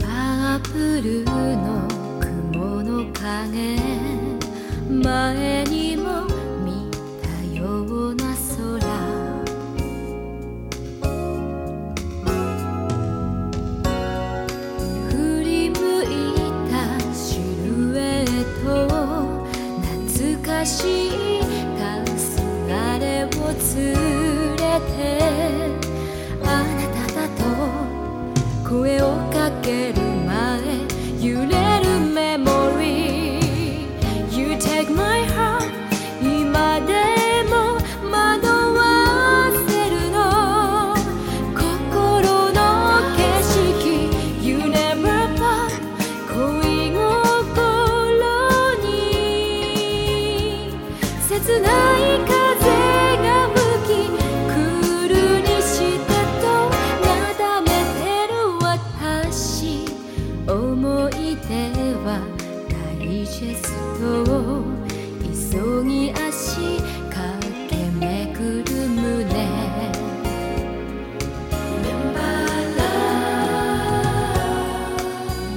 パープルの雲の影前にも見たような空。振り向いたシルエット懐かしいダイジェストを急ぎ足駆け巡る胸。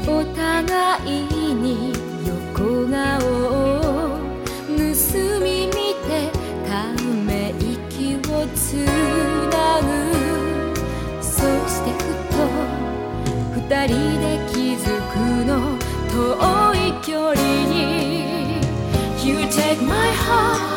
お互いに横顔を盗み見てため息をつなぐ。そしてふと二人で気づくの遠い距離。Take my heart